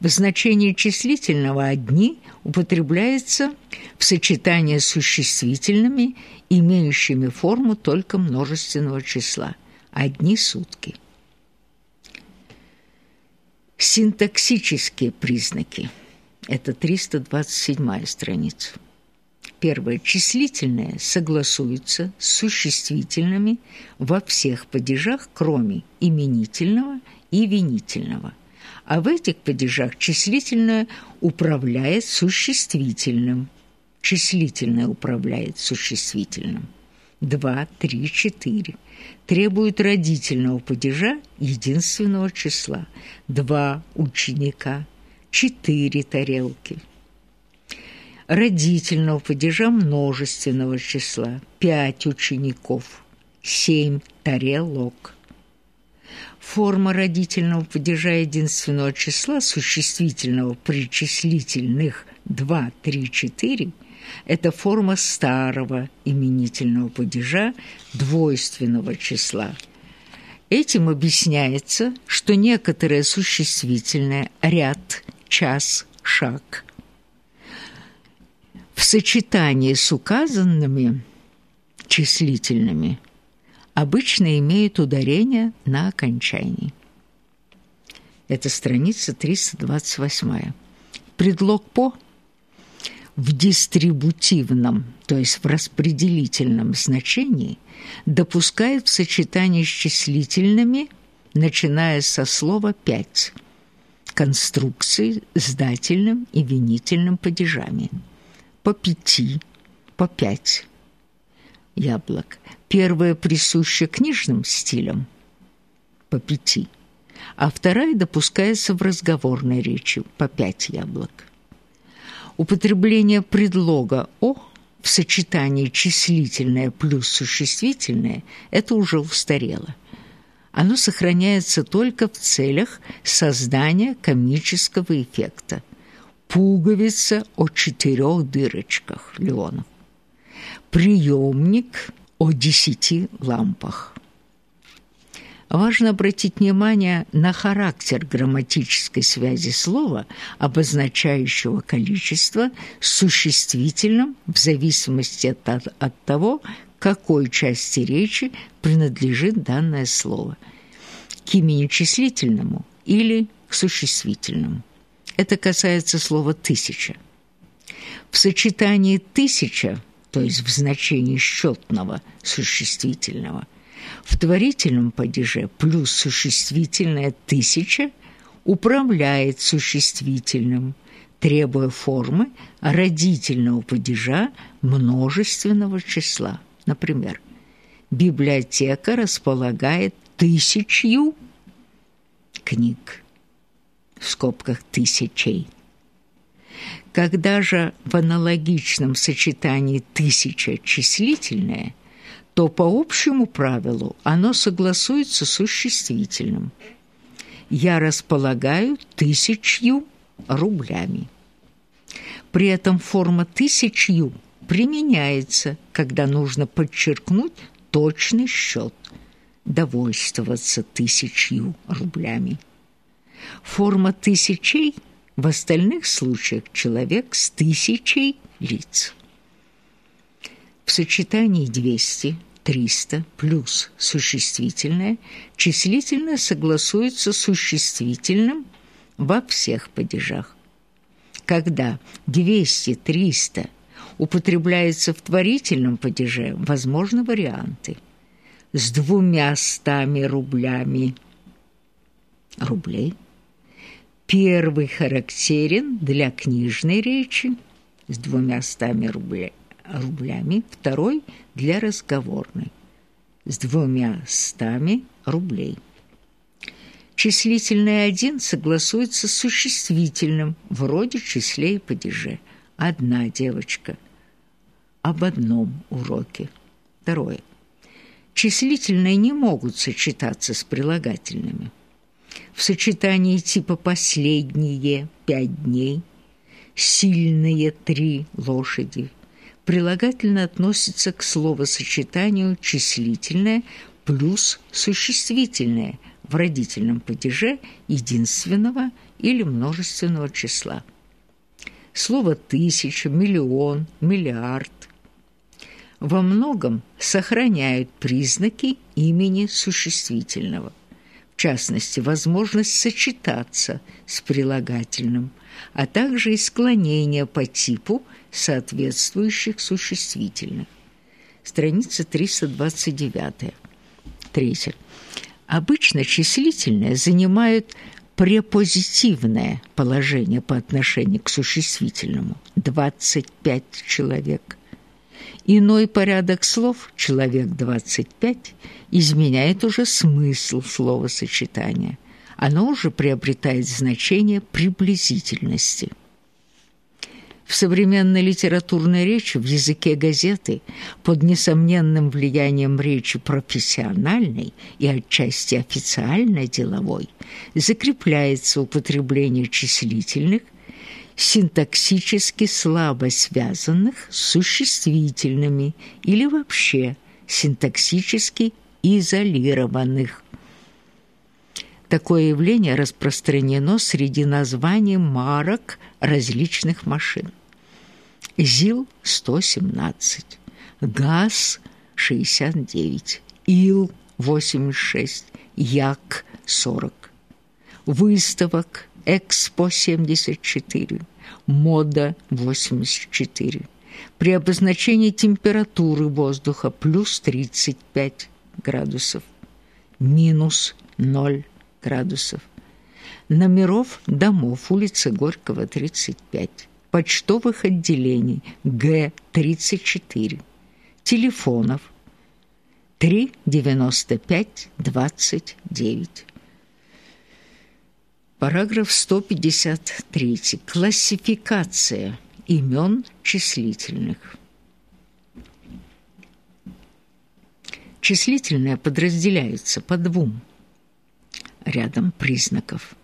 В значении числительного «одни» употребляется в сочетании с существительными, имеющими форму только множественного числа – «одни сутки». Синтаксические признаки – это 327 страница. Первое. Числительное согласуется с существительными во всех падежах, кроме именительного и винительного – а в этих падежах числительное управляет существительным. Числительное управляет существительным. Два, три, четыре. Требует родительного падежа единственного числа. Два ученика, четыре тарелки. Родительного падежа множественного числа. Пять учеников, семь тарелок. Форма родительного падежа единственного числа существительного при числительных 2, 3, 4 – это форма старого именительного падежа двойственного числа. Этим объясняется, что некоторое существительное ряд, час, шаг в сочетании с указанными числительными – обычно имеют ударение на окончании. Это страница 328. Предлог «по» в дистрибутивном, то есть в распределительном значении, допускают в сочетании с числительными, начиная со слова «пять», конструкции с дательным и винительным падежами. По пяти, по пять яблок. Первая присуща книжным стилям по пяти, а вторая допускается в разговорной речи по пять яблок. Употребление предлога «о» в сочетании числительное плюс существительное – это уже устарело. Оно сохраняется только в целях создания комического эффекта. Пуговица о четырех дырочках Леонов приемник о десяти лампах. Важно обратить внимание на характер грамматической связи слова, обозначающего количество, с существительным в зависимости от, от того, какой части речи принадлежит данное слово – к имени числительному или к существительному. Это касается слова «тысяча». В сочетании «тысяча» то есть в значении счетного существительного. В творительном падеже плюс существительное «тысяча» управляет существительным, требуя формы родительного падежа множественного числа. Например, библиотека располагает тысячью книг, в скобках тысячей. Когда же в аналогичном сочетании тысяча числительное, то по общему правилу оно согласуется с существительным. Я располагаю тысячью рублями. При этом форма тысячью применяется, когда нужно подчеркнуть точный счет, довольствоваться тысячью рублями. Форма тысячей – в остальных случаях человек с тысячей лиц. В сочетании 200, 300 плюс существительное, числительное согласуется с существительным во всех падежах. Когда 200, 300 употребляется в творительном падеже, возможны варианты. С двумя стами рублями рублей – Первый характерен для книжной речи с двумя стами рублями, второй – для разговорной с двумя стами рублей. Числительное «один» согласуется с существительным в роде числе и падеже. Одна девочка. Об одном уроке. Второе. Числительные не могут сочетаться с прилагательными в сочетании типа «последние» – пять дней, «сильные» – три лошади. Прилагательно относится к словосочетанию числительное плюс существительное в родительном падеже единственного или множественного числа. Слово «тысяча», «миллион», «миллиард» во многом сохраняют признаки имени существительного, в частности, возможность сочетаться с прилагательным, а также и склонение по типу соответствующих существительных. Страница 329. Третье. Обычно числительное занимают препозитивное положение по отношению к существительному – 25 человек. Иной порядок слов «человек 25» изменяет уже смысл словосочетания. Оно уже приобретает значение приблизительности – в современной литературной речи, в языке газеты, под несомненным влиянием речи профессиональной и отчасти официальной деловой, закрепляется употребление числительных, синтаксически слабо связанных с существительными или вообще синтаксически изолированных. Такое явление распространено среди названий марок различных машин. ЗИЛ-117, ГАЗ-69, ИЛ-86, Як-40. Выставок Экспо-74, Мода-84. При обозначении температуры воздуха плюс 35 градусов, минус 0 градусов. Номеров домов улицы Горького, 35. Почтовых отделений Г-34. Телефонов 395-29. Параграф 153. Классификация имен числительных. Числительные подразделяются по двум – рядом признаков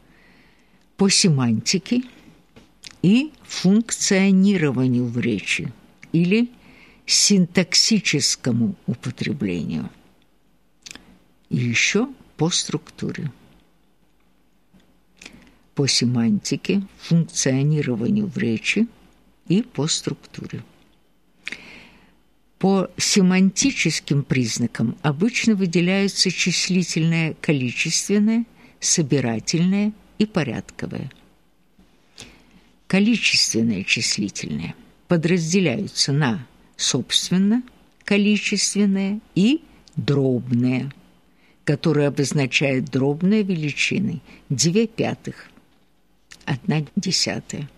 по семантике и функционированию в речи или синтаксическому употреблению. И еще по структуре. По семантике, функционированию в речи и по структуре. По семантическим признакам обычно выделяются числительное количественное, собирательное и порядковое. Количественное числительное подразделяются на собственно количественное и дробное, которое обозначает дробные величины 2 пятых, 1 десятая.